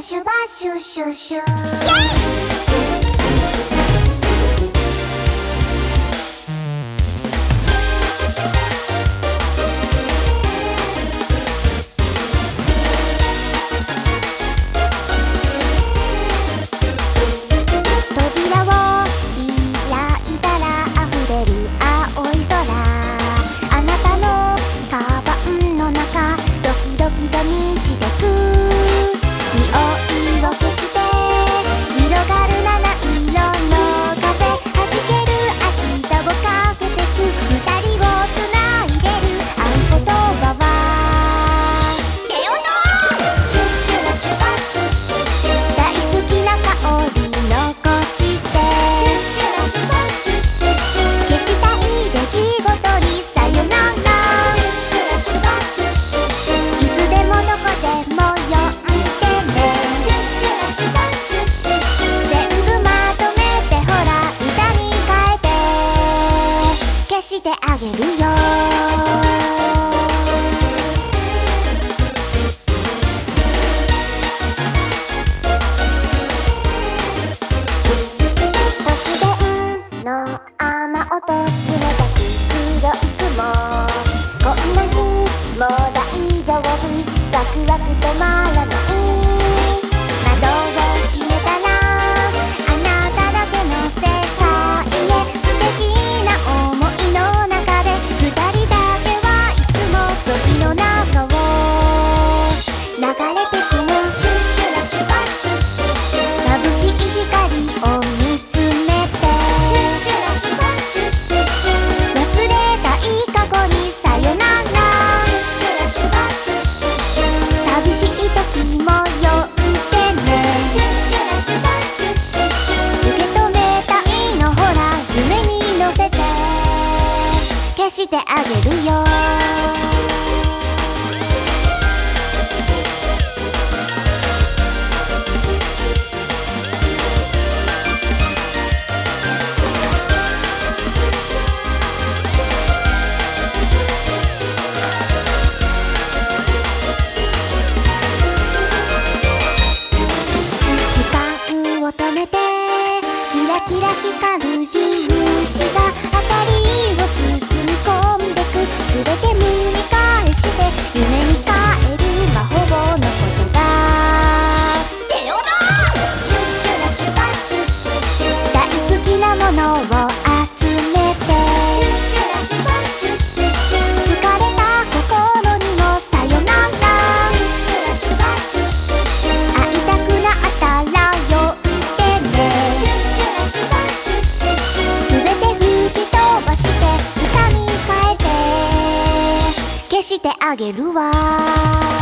咻咻咻咻咻。Rendez-vous してあげるよ。キラキラ光る粒子があかりをしてあげるわ。